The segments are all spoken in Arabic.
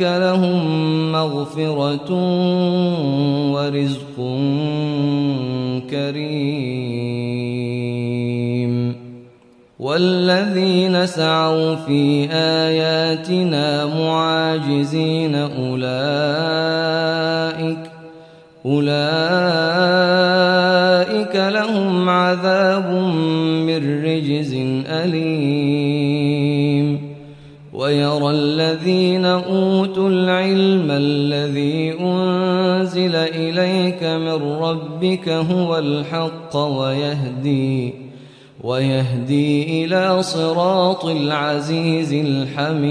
لهم مغفرة ورزق كريم. والذين سعوا في آياتنا معاجزين أولئك أولئك لهم عذاب من رجز أليم. ويرى الذين أوتوا العلم الذي أنزل إليك من ربك هو الحق ويهدي ويهدي إلى صراط العزيز الحميد.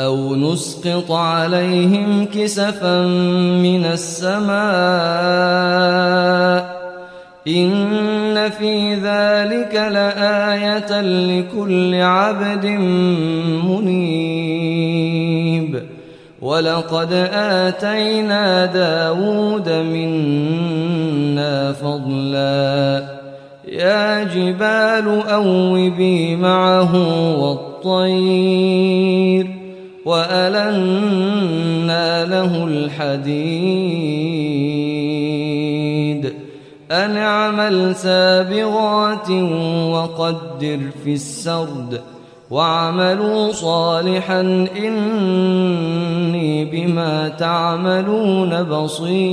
أو نسقط عليهم كسفا من السماء إن في ذلك لآية لكل عبد منيب ولقد آتينا داود منا فضلا يا جبال أوبي معه والطير وألنا له الحديد. أن اعمل سابغات وقدر في السرد واعملوا صالحا إني بما تعملون بصير.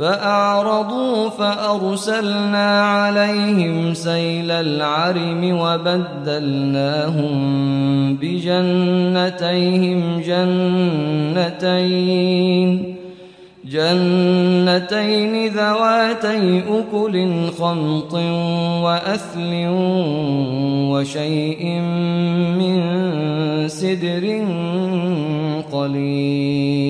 فأعرضوا فأرسلنا عليهم سيل العرم وبدلناهم بجنتيهم جنتين جنتين ذواتي أكل خمط وأثل وشيء من سدر قليل.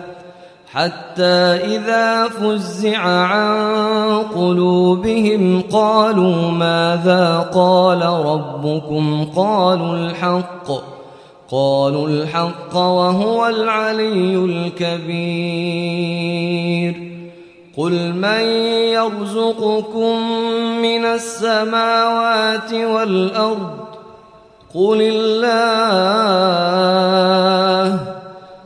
حتى إذا فزع عن قلوبهم قالوا ماذا قال ربكم؟ قالوا الحق قالوا الحق وهو العلي الكبير. قل من يرزقكم من السماوات والأرض؟ قل الله.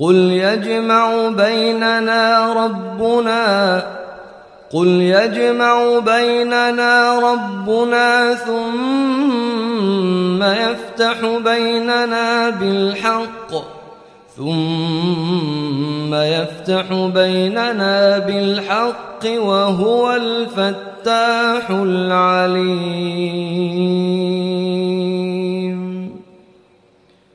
قل يجمع بيننا ربنا قل يجمع بيننا ربنا ثم يفتح بيننا بالحق ثم يفتح بيننا بالحق وهو الفتاح العليم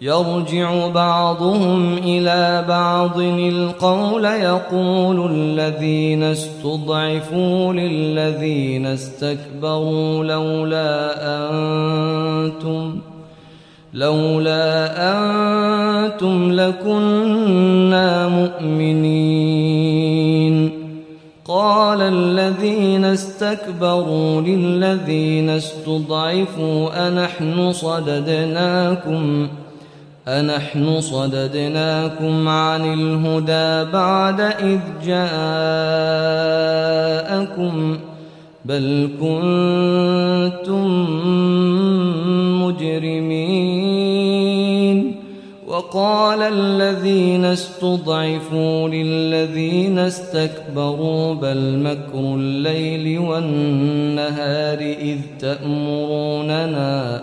يرجع بعضهم إلى بعض القول يقول الذين استضعفوا للذين استكبروا لولا أنتم لولا أنتم لكنا مؤمنين. قال الذين استكبروا للذين استضعفوا أنحن صددناكم أنحن صددناكم عن الهدى بعد إذ جاءكم بل كنتم مجرمين وقال الذين استضعفوا للذين استكبروا بل مكر الليل والنهار إذ تأمروننا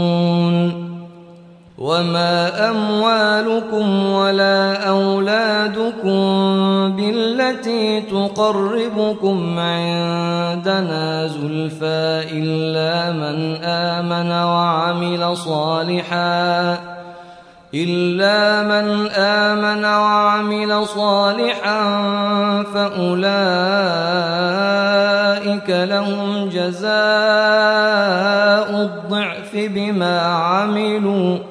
وما أموالكم ولا أولادكم بالتي تقربكم عندنا زلفى إلا من آمن وعمل صالحا إلا من آمن وعمل صالحا فأولئك لهم جزاء الضعف بما عملوا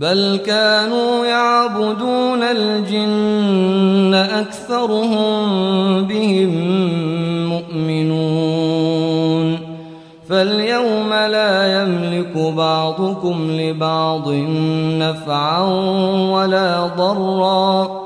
بل كانوا يعبدون الجن أكثرهم بهم مؤمنون. فاليوم لا يملك بعضكم لبعض نفعا ولا ضرًّا.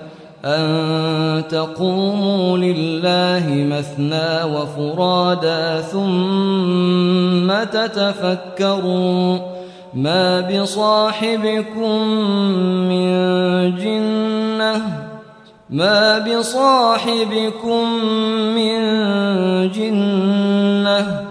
أن تقوموا لله مثنى وفرادا ثم تتفكروا ما بصاحبكم من جنة ما بصاحبكم من جنة